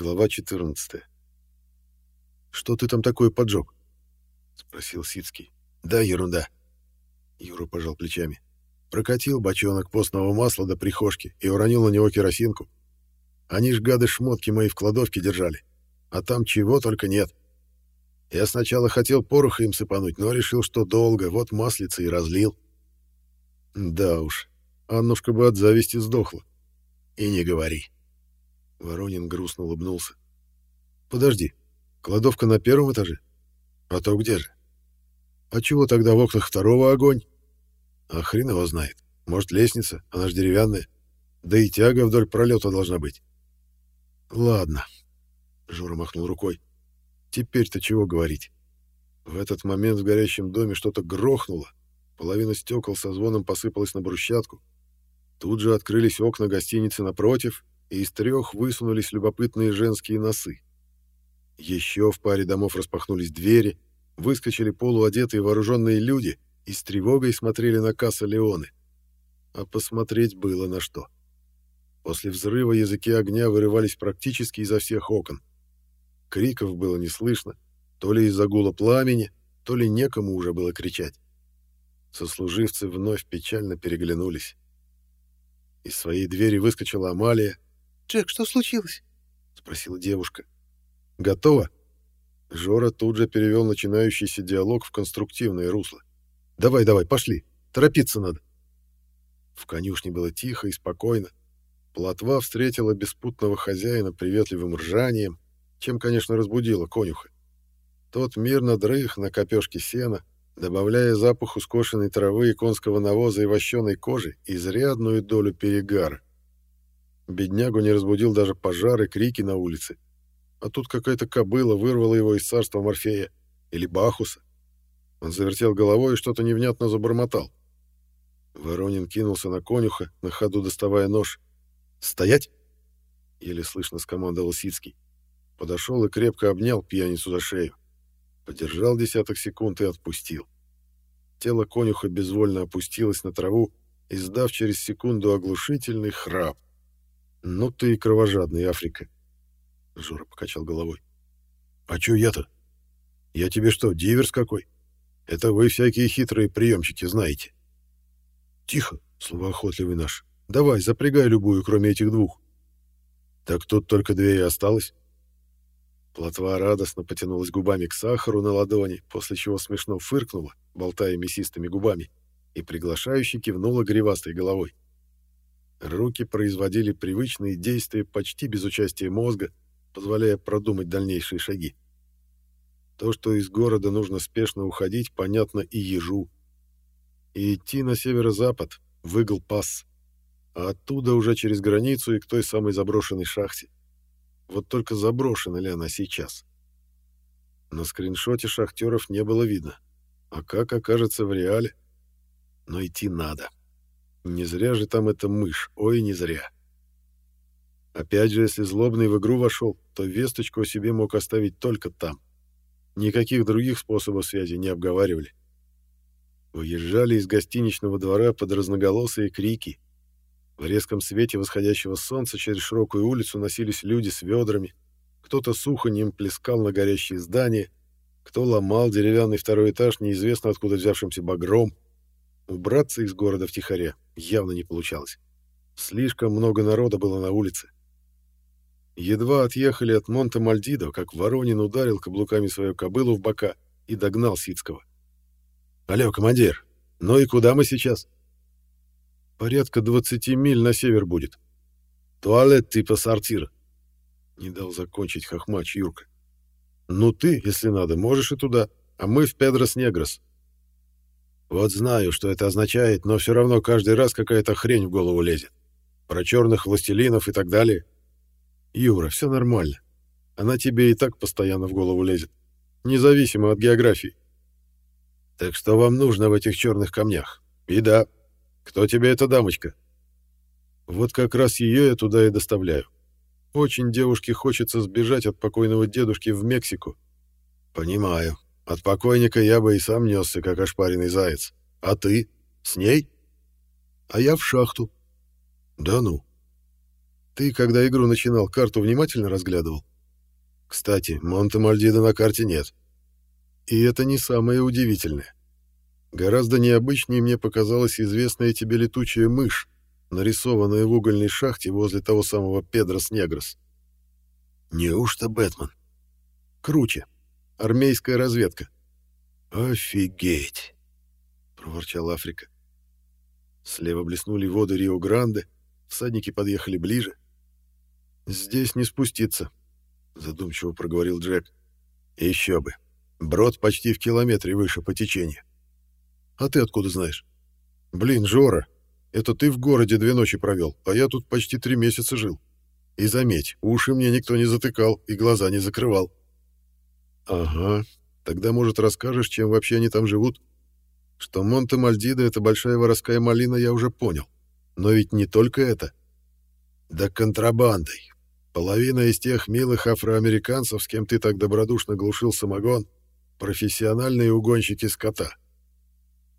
Глава 14. «Что ты там такое поджег?» — спросил Сицкий. «Да, ерунда». Юра пожал плечами. Прокатил бочонок постного масла до прихожки и уронил на него керосинку. Они ж гады шмотки мои в кладовке держали. А там чего только нет. Я сначала хотел пороха им сыпануть, но решил, что долго, вот маслица и разлил. Да уж, Аннушка бы от зависти сдохла. И не говори. Воронин грустно улыбнулся. «Подожди, кладовка на первом этаже? А то где же? А чего тогда в окнах второго огонь? А хрен его знает. Может, лестница, она ж деревянная. Да и тяга вдоль пролета должна быть. Ладно. Жора махнул рукой. Теперь-то чего говорить? В этот момент в горящем доме что-то грохнуло. Половина стекол со звоном посыпалась на брусчатку. Тут же открылись окна гостиницы напротив, и из трех высунулись любопытные женские носы. Еще в паре домов распахнулись двери, выскочили полуодетые вооруженные люди и с тревогой смотрели на касса Леоны. А посмотреть было на что. После взрыва языки огня вырывались практически изо всех окон. Криков было не слышно, то ли из-за гула пламени, то ли некому уже было кричать. Сослуживцы вновь печально переглянулись. Из своей двери выскочила Амалия, «Джек, что случилось?» — спросила девушка. «Готово?» Жора тут же перевел начинающийся диалог в конструктивное русло. «Давай, давай, пошли. Торопиться надо». В конюшне было тихо и спокойно. Плотва встретила беспутного хозяина приветливым ржанием, чем, конечно, разбудила конюха. Тот мирно дрых на копешке сена, добавляя запаху скошенной травы и конского навоза и вощеной кожи изрядную долю перегара. Беднягу не разбудил даже пожар и крики на улице. А тут какая-то кобыла вырвала его из царства Морфея. Или Бахуса. Он завертел головой и что-то невнятно забормотал. Воронин кинулся на конюха, на ходу доставая нож. «Стоять!» — еле слышно скомандовал Сицкий. Подошел и крепко обнял пьяницу за шею. Подержал десяток секунд и отпустил. Тело конюха безвольно опустилось на траву, издав через секунду оглушительный храп. «Ну ты и кровожадный, Африка!» Жора покачал головой. «А чё я-то? Я тебе что, диверс какой? Это вы всякие хитрые приемчики знаете». «Тихо, словоохотливый наш. Давай, запрягай любую, кроме этих двух». «Так тут только две и осталось». Плотва радостно потянулась губами к сахару на ладони, после чего смешно фыркнула, болтая мясистыми губами, и приглашающе кивнула гривастой головой. Руки производили привычные действия почти без участия мозга, позволяя продумать дальнейшие шаги. То, что из города нужно спешно уходить, понятно и ежу. И идти на северо-запад, в Игл-Пасс, а оттуда уже через границу и к той самой заброшенной шахте. Вот только заброшена ли она сейчас? На скриншоте шахтеров не было видно. А как окажется в реале? Но идти надо. — не зря же там эта мышь, ой, не зря. Опять же, если злобный в игру вошел, то весточку о себе мог оставить только там. Никаких других способов связи не обговаривали. Выезжали из гостиничного двора под разноголосые крики. В резком свете восходящего солнца через широкую улицу носились люди с ведрами. Кто-то сухонем плескал на горящие здания, кто ломал деревянный второй этаж неизвестно откуда взявшимся багром. Убраться из города втихаря явно не получалось. Слишком много народа было на улице. Едва отъехали от Монте-Мальдидо, как Воронин ударил каблуками свою кобылу в бока и догнал Сицкого. «Алло, командир, ну и куда мы сейчас?» «Порядка 20 миль на север будет. Туалет типа сортира». Не дал закончить хохмач Юрка. «Ну ты, если надо, можешь и туда, а мы в Педрос-Негрос. Вот знаю, что это означает, но все равно каждый раз какая-то хрень в голову лезет. Про черных властелинов и так далее. Юра, все нормально. Она тебе и так постоянно в голову лезет. Независимо от географии. Так что вам нужно в этих черных камнях? И да, кто тебе эта дамочка? Вот как раз ее я туда и доставляю. Очень девушке хочется сбежать от покойного дедушки в Мексику. Понимаю. От покойника я бы и сам несся, как ошпаренный заяц. А ты? С ней? А я в шахту. Да ну. Ты, когда игру начинал, карту внимательно разглядывал? Кстати, Монте-Мальдида на карте нет. И это не самое удивительное. Гораздо необычнее мне показалась известная тебе летучая мышь, нарисованная в угольной шахте возле того самого Педрос Негрос. Неужто Бэтмен? Круче. Армейская разведка. Офигеть! проворчал Африка. Слева блеснули воды Рио-Гранде, всадники подъехали ближе. «Здесь не спуститься», — задумчиво проговорил Джек. «Еще бы. Брод почти в километре выше по течению. А ты откуда знаешь?» «Блин, Жора, это ты в городе две ночи провел, а я тут почти три месяца жил. И заметь, уши мне никто не затыкал и глаза не закрывал». «Ага, тогда, может, расскажешь, чем вообще они там живут?» Что Монте-Мальдида — это большая воровская малина, я уже понял. Но ведь не только это. Да контрабандой. Половина из тех милых афроамериканцев, с кем ты так добродушно глушил самогон, профессиональные угонщики скота.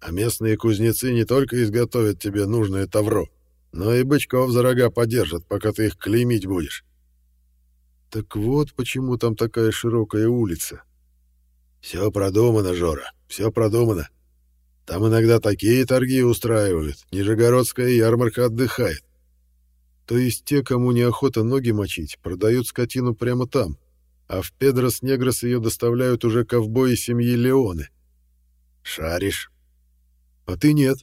А местные кузнецы не только изготовят тебе нужное тавро, но и бычков за рога подержат, пока ты их клеймить будешь. Так вот почему там такая широкая улица. Все продумано, Жора, все продумано. Там иногда такие торги устраивают, Нижегородская ярмарка отдыхает. То есть те, кому неохота ноги мочить, продают скотину прямо там, а в Педрос-Негрос ее доставляют уже ковбои семьи Леоны. Шаришь. А ты нет.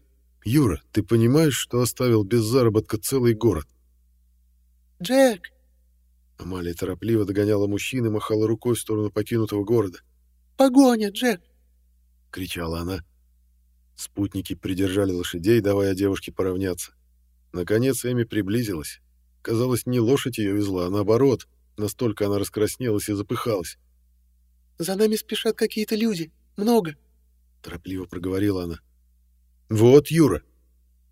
Юра, ты понимаешь, что оставил без заработка целый город? Джек! Амалия торопливо догоняла мужчин и махала рукой в сторону покинутого города. «Погоня, Джек!» — кричала она. Спутники придержали лошадей, давая девушке поравняться. Наконец Эми приблизилась. Казалось, не лошадь ее везла, а наоборот. Настолько она раскраснелась и запыхалась. «За нами спешат какие-то люди. Много», — торопливо проговорила она. «Вот, Юра!»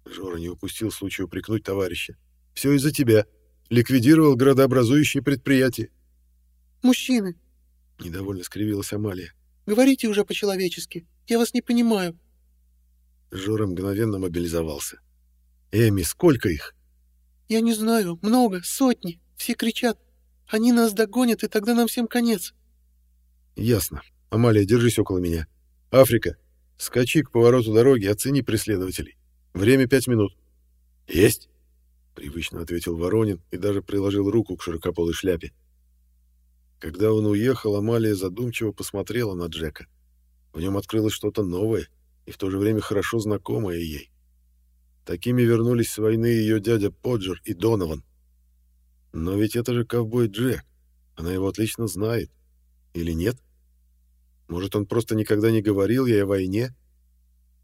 Жора не упустил случая упрекнуть товарища. «Все из-за тебя. Ликвидировал градообразующие предприятия». «Мужчины!» — недовольно скривилась Амалия. «Говорите уже по-человечески. Я вас не понимаю». Жора мгновенно мобилизовался. «Эми, сколько их?» «Я не знаю. Много. Сотни. Все кричат. Они нас догонят, и тогда нам всем конец». «Ясно. Амалия, держись около меня. Африка, скачи к повороту дороги, оцени преследователей. Время пять минут». «Есть!» — привычно ответил Воронин и даже приложил руку к широкополой шляпе. Когда он уехал, Амалия задумчиво посмотрела на Джека. В нем открылось что-то новое, и в то же время хорошо знакомая ей. Такими вернулись с войны ее дядя Поджер и Донован. Но ведь это же ковбой Джек. Она его отлично знает. Или нет? Может, он просто никогда не говорил ей о войне?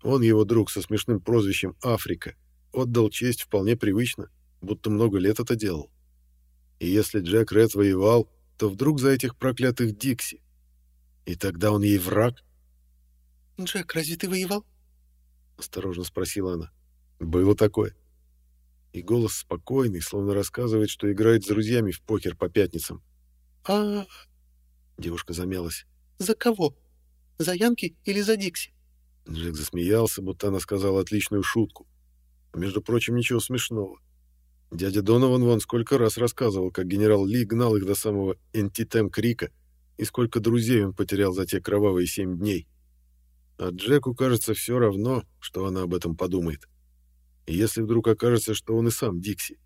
Он, его друг со смешным прозвищем Африка, отдал честь вполне привычно, будто много лет это делал. И если Джек Ред воевал, то вдруг за этих проклятых Дикси. И тогда он ей враг — «Джек, разве ты воевал?» — осторожно спросила она. «Было такое». И голос спокойный, словно рассказывает, что играет с друзьями в покер по пятницам. «А...» — девушка замялась. «За кого? За Янки или за Дикси?» Джек засмеялся, будто она сказала отличную шутку. Между прочим, ничего смешного. Дядя Донован вон сколько раз рассказывал, как генерал Ли гнал их до самого Энтитем Крика, и сколько друзей он потерял за те кровавые семь дней. А Джеку кажется все равно, что она об этом подумает. И если вдруг окажется, что он и сам Дикси.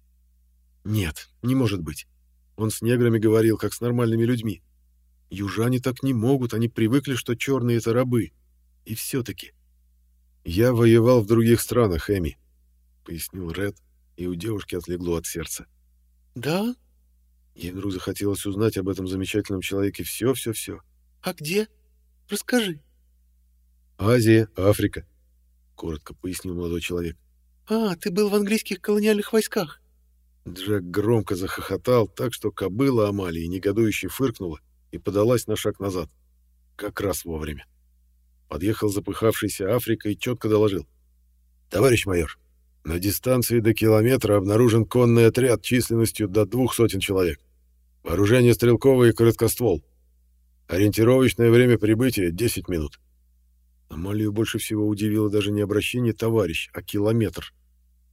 Нет, не может быть. Он с неграми говорил, как с нормальными людьми. Южане так не могут, они привыкли, что черные — это рабы. И все-таки... «Я воевал в других странах, Эми», — пояснил Ред, и у девушки отлегло от сердца. «Да?» Ей вдруг захотелось узнать об этом замечательном человеке все-все-все. «А где? Расскажи». Азия, Африка, коротко пояснил молодой человек. А, ты был в английских колониальных войсках. Джек громко захохотал, так что кобыла Амалии негодующе фыркнула и подалась на шаг назад. Как раз вовремя. Подъехал запыхавшийся Африка и четко доложил. «Товарищ майор, на дистанции до километра обнаружен конный отряд численностью до двух сотен человек. Вооружение стрелковое и короткоствол. Ориентировочное время прибытия — 10 минут. Амалию больше всего удивило даже не обращение товарищ, а километр.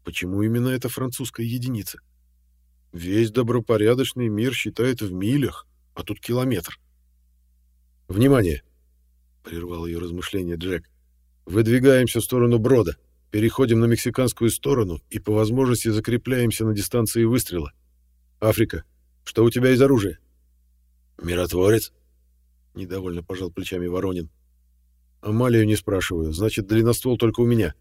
Почему именно эта французская единица? Весь добропорядочный мир считает в милях, а тут километр. «Внимание!» — прервал ее размышление Джек. «Выдвигаемся в сторону Брода, переходим на мексиканскую сторону и по возможности закрепляемся на дистанции выстрела. Африка, что у тебя из оружия?» «Миротворец?» — недовольно пожал плечами Воронин. «Амалию не спрашиваю, значит, длинноствол только у меня.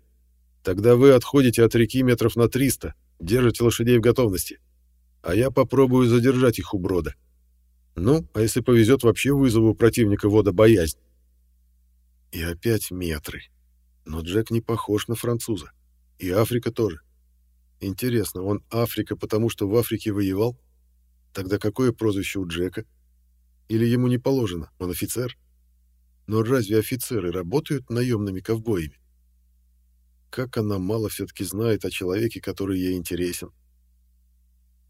Тогда вы отходите от реки метров на 300, держите лошадей в готовности, а я попробую задержать их у Брода. Ну, а если повезет, вообще вызову противника водобоязнь». И опять метры. Но Джек не похож на француза. И Африка тоже. Интересно, он Африка, потому что в Африке воевал? Тогда какое прозвище у Джека? — или ему не положено, он офицер? Но разве офицеры работают наемными ковбоями? Как она мало все-таки знает о человеке, который ей интересен.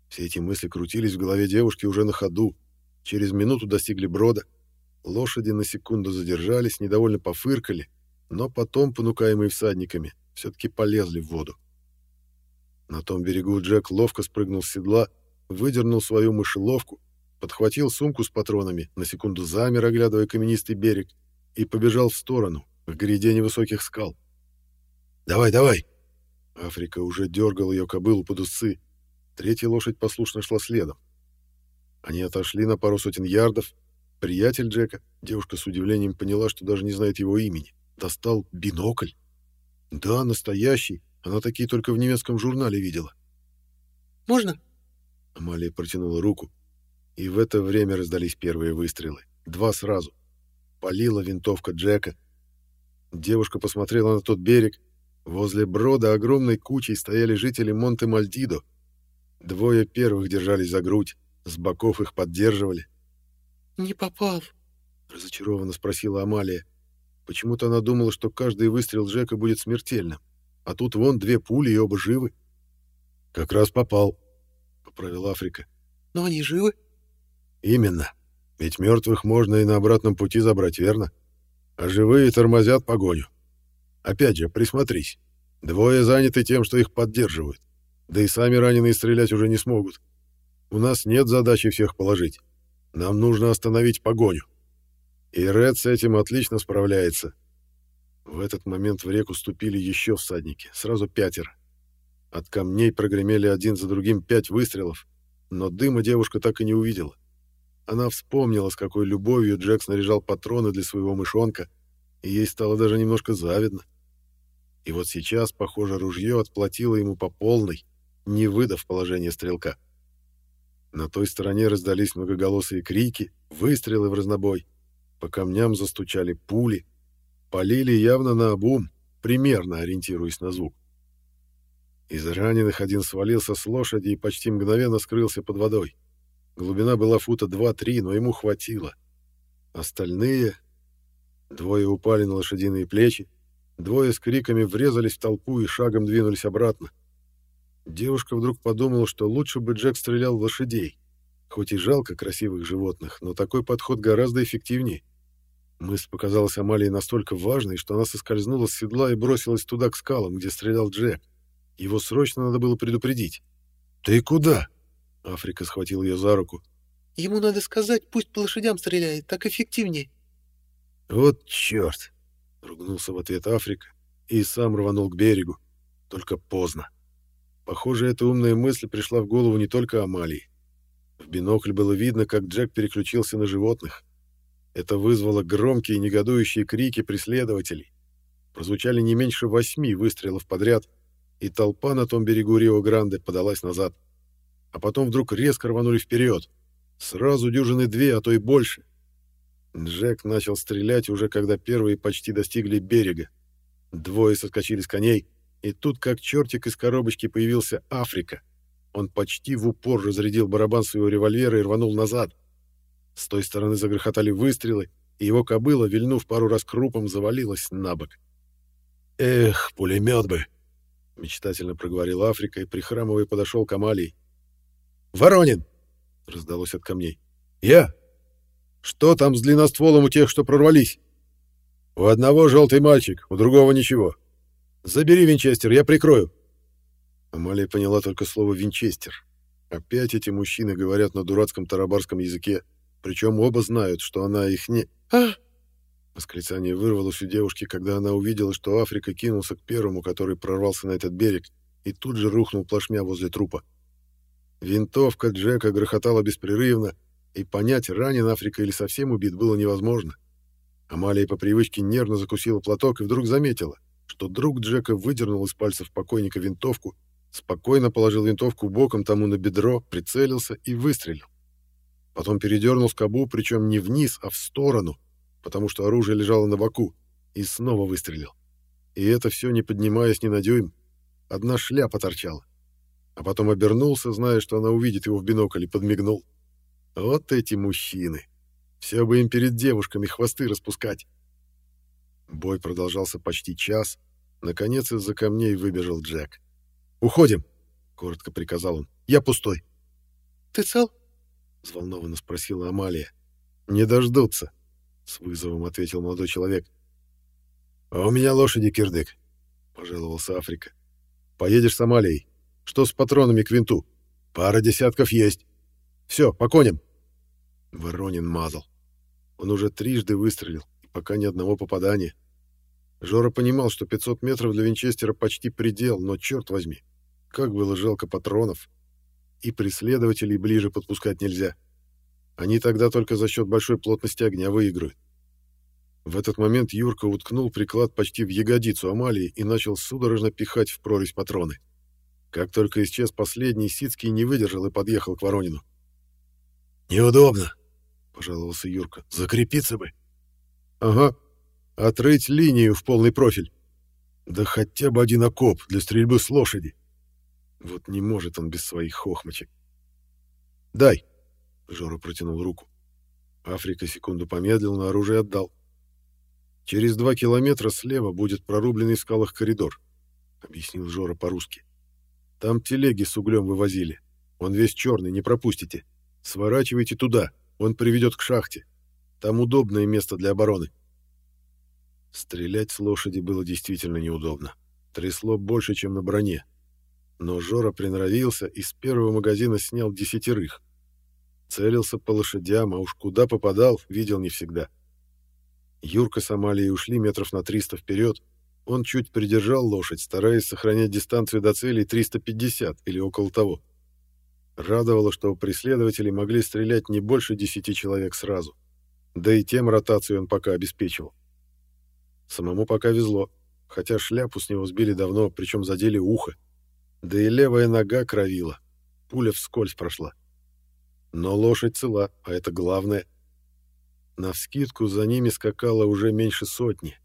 Все эти мысли крутились в голове девушки уже на ходу. Через минуту достигли брода. Лошади на секунду задержались, недовольно пофыркали, но потом, понукаемые всадниками, все-таки полезли в воду. На том берегу Джек ловко спрыгнул с седла, выдернул свою мышеловку, подхватил сумку с патронами, на секунду замер, оглядывая каменистый берег, и побежал в сторону, к гряде невысоких скал. «Давай, давай!» Африка уже дергал ее кобылу под усы. Третья лошадь послушно шла следом. Они отошли на пару сотен ярдов. Приятель Джека, девушка с удивлением поняла, что даже не знает его имени, достал бинокль. Да, настоящий. Она такие только в немецком журнале видела. «Можно?» Амалия протянула руку. И в это время раздались первые выстрелы. Два сразу. Полила винтовка Джека. Девушка посмотрела на тот берег. Возле брода огромной кучей стояли жители Монте-Мальдидо. Двое первых держались за грудь, с боков их поддерживали. «Не попал», — разочарованно спросила Амалия. Почему-то она думала, что каждый выстрел Джека будет смертельным. А тут вон две пули, и оба живы. «Как раз попал», — поправил Африка. «Но они живы?» Именно. Ведь мертвых можно и на обратном пути забрать, верно? А живые тормозят погоню. Опять же, присмотрись. Двое заняты тем, что их поддерживают. Да и сами раненые стрелять уже не смогут. У нас нет задачи всех положить. Нам нужно остановить погоню. И Ред с этим отлично справляется. В этот момент в реку ступили еще всадники, сразу пятеро. От камней прогремели один за другим пять выстрелов, но дыма девушка так и не увидела. Она вспомнила, с какой любовью Джек снаряжал патроны для своего мышонка, и ей стало даже немножко завидно. И вот сейчас, похоже, ружье отплатило ему по полной, не выдав положение стрелка. На той стороне раздались многоголосые крики, выстрелы в разнобой. По камням застучали пули. Полили явно на обум, примерно ориентируясь на звук. Из раненых один свалился с лошади и почти мгновенно скрылся под водой. Глубина была фута 2-3, но ему хватило. Остальные... Двое упали на лошадиные плечи, двое с криками врезались в толпу и шагом двинулись обратно. Девушка вдруг подумала, что лучше бы Джек стрелял в лошадей. Хоть и жалко красивых животных, но такой подход гораздо эффективнее. Мысль показалась Амалии настолько важной, что она соскользнула с седла и бросилась туда, к скалам, где стрелял Джек. Его срочно надо было предупредить. «Ты куда?» Африка схватил ее за руку. «Ему надо сказать, пусть по лошадям стреляет, так эффективнее». «Вот черт!» — ругнулся в ответ Африка и сам рванул к берегу. Только поздно. Похоже, эта умная мысль пришла в голову не только Амалии. В бинокль было видно, как Джек переключился на животных. Это вызвало громкие негодующие крики преследователей. Прозвучали не меньше восьми выстрелов подряд, и толпа на том берегу Рио-Гранде подалась назад а потом вдруг резко рванули вперед. Сразу дюжины две, а то и больше. Джек начал стрелять уже когда первые почти достигли берега. Двое соскочили с коней, и тут как чертик из коробочки появился Африка. Он почти в упор разрядил барабан своего револьвера и рванул назад. С той стороны загрохотали выстрелы, и его кобыла, вильнув пару раз крупом, завалилась на бок. «Эх, пулемет бы!» — мечтательно проговорил Африка и, прихрамывая, подошел к Амалии. «Воронин!» — раздалось от камней. «Я? Что там с длинностволом у тех, что прорвались?» «У одного желтый мальчик, у другого ничего. Забери винчестер, я прикрою». Амалия поняла только слово «винчестер». Опять эти мужчины говорят на дурацком тарабарском языке, причем оба знают, что она их не... «А!» Восклицание вырвалось у девушки, когда она увидела, что Африка кинулся к первому, который прорвался на этот берег, и тут же рухнул плашмя возле трупа. Винтовка Джека грохотала беспрерывно, и понять, ранен Африка или совсем убит, было невозможно. Амалия по привычке нервно закусила платок и вдруг заметила, что друг Джека выдернул из пальцев покойника винтовку, спокойно положил винтовку боком тому на бедро, прицелился и выстрелил. Потом передернул скобу, причем не вниз, а в сторону, потому что оружие лежало на боку, и снова выстрелил. И это все не поднимаясь ни на дюйм. Одна шляпа торчала. А потом обернулся, зная, что она увидит его в бинокль, и подмигнул. Вот эти мужчины. Все бы им перед девушками хвосты распускать. Бой продолжался почти час. Наконец из-за камней выбежал Джек. «Уходим!» — коротко приказал он. «Я пустой». «Ты цел?» — взволнованно спросила Амалия. «Не дождутся», — с вызовом ответил молодой человек. «А у меня лошади, кирдык», — пожаловался Африка. «Поедешь с Амалией. Что с патронами к винту? Пара десятков есть. Все, по коням». Воронин мазал. Он уже трижды выстрелил, и пока ни одного попадания. Жора понимал, что 500 метров для Винчестера почти предел, но, черт возьми, как было жалко патронов. И преследователей ближе подпускать нельзя. Они тогда только за счет большой плотности огня выиграют. В этот момент Юрка уткнул приклад почти в ягодицу Амалии и начал судорожно пихать в прорезь патроны. Как только исчез последний, Сицкий не выдержал и подъехал к Воронину. «Неудобно», — пожаловался Юрка. «Закрепиться бы». «Ага. Отрыть линию в полный профиль. Да хотя бы один окоп для стрельбы с лошади. Вот не может он без своих хохмочек. «Дай!» — Жора протянул руку. Африка секунду помедлил, но оружие отдал. «Через два километра слева будет прорубленный в скалах коридор», — объяснил Жора по-русски. «Там телеги с углем вывозили. Он весь черный, не пропустите. Сворачивайте туда, он приведет к шахте. Там удобное место для обороны». Стрелять с лошади было действительно неудобно. Трясло больше, чем на броне. Но Жора приноровился и с первого магазина снял десятерых. Целился по лошадям, а уж куда попадал, видел не всегда. Юрка с Амалией ушли метров на 300 вперед. Он чуть придержал лошадь, стараясь сохранять дистанцию до цели 350 или около того. Радовало, что преследователи могли стрелять не больше 10 человек сразу. Да и тем ротацию он пока обеспечивал. Самому пока везло, хотя шляпу с него сбили давно, причем задели ухо. Да и левая нога кровила. Пуля вскользь прошла. Но лошадь цела, а это главное. Навскидку за ними скакало уже меньше сотни.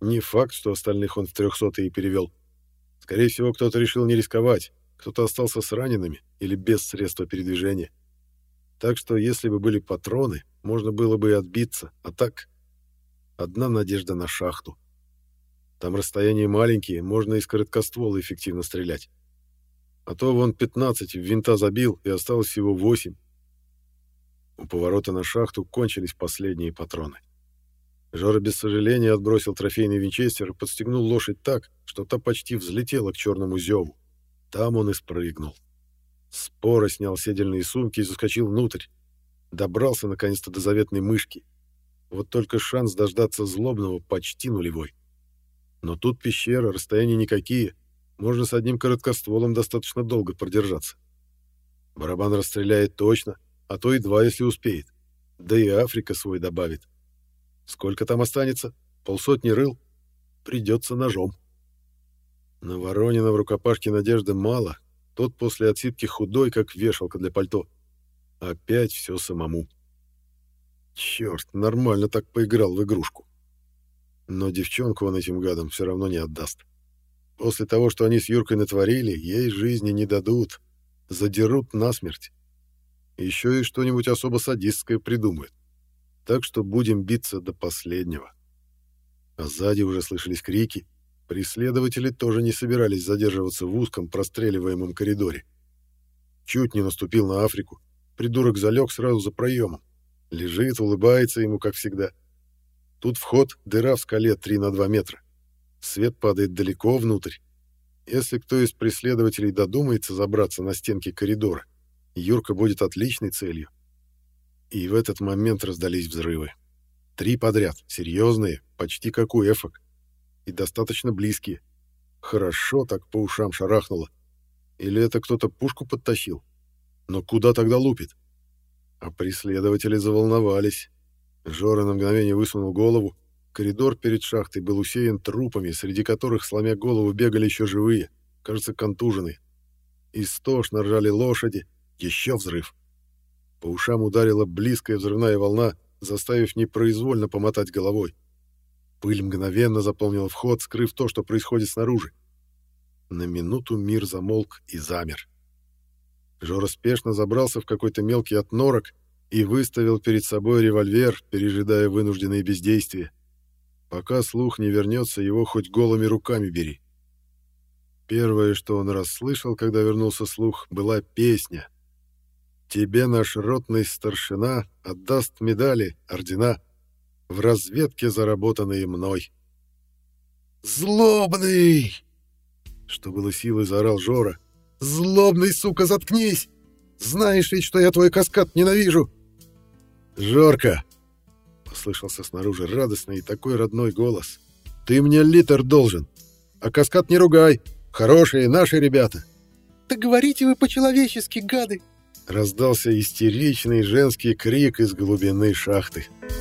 Не факт, что остальных он в трехсотые перевел. Скорее всего, кто-то решил не рисковать, кто-то остался с ранеными или без средства передвижения. Так что, если бы были патроны, можно было бы и отбиться, а так... Одна надежда на шахту. Там расстояния маленькие, можно из короткоствола эффективно стрелять. А то вон 15 в винта забил, и осталось всего 8. У поворота на шахту кончились последние патроны. Жора без сожаления отбросил трофейный винчестер и подстегнул лошадь так, что та почти взлетела к черному зеву. Там он и спрыгнул. Споро снял седельные сумки и заскочил внутрь. Добрался наконец-то до заветной мышки. Вот только шанс дождаться злобного почти нулевой. Но тут пещера, расстояния никакие, можно с одним короткостволом достаточно долго продержаться. Барабан расстреляет точно, а то и два, если успеет. Да и Африка свой добавит. Сколько там останется? Полсотни рыл? Придется ножом. На Воронина в рукопашке надежды мало. Тот после отсидки худой, как вешалка для пальто. Опять все самому. Черт, нормально так поиграл в игрушку. Но девчонку он этим гадам все равно не отдаст. После того, что они с Юркой натворили, ей жизни не дадут. Задерут насмерть. Еще и что-нибудь особо садистское придумают. Так что будем биться до последнего. А сзади уже слышались крики. Преследователи тоже не собирались задерживаться в узком простреливаемом коридоре. Чуть не наступил на Африку. Придурок залег сразу за проемом. Лежит, улыбается ему, как всегда. Тут вход, дыра в скале 3 на 2 метра. Свет падает далеко внутрь. Если кто из преследователей додумается забраться на стенки коридора, Юрка будет отличной целью. И в этот момент раздались взрывы. Три подряд, серьезные, почти как у эфок. И достаточно близкие. Хорошо так по ушам шарахнуло. Или это кто-то пушку подтащил? Но куда тогда лупит? А преследователи заволновались. Жора на мгновение высунул голову. Коридор перед шахтой был усеян трупами, среди которых, сломя голову, бегали еще живые, кажется, контуженные. Истошно ржали лошади. Еще взрыв. По ушам ударила близкая взрывная волна, заставив непроизвольно помотать головой. Пыль мгновенно заполнила вход, скрыв то, что происходит снаружи. На минуту мир замолк и замер. Жора спешно забрался в какой-то мелкий отнорок и выставил перед собой револьвер, пережидая вынужденное бездействие. Пока слух не вернется, его хоть голыми руками бери. Первое, что он расслышал, когда вернулся слух, была песня. «Тебе наш ротный старшина отдаст медали, ордена, в разведке, заработанные мной». «Злобный!» Что было силой, заорал Жора. «Злобный, сука, заткнись! Знаешь ведь, что я твой каскад ненавижу!» «Жорка!» — послышался снаружи радостный и такой родной голос. «Ты мне литр должен, а каскад не ругай! Хорошие наши ребята!» «Да говорите вы по-человечески, гады!» Раздался истеричный женский крик из глубины шахты. «Да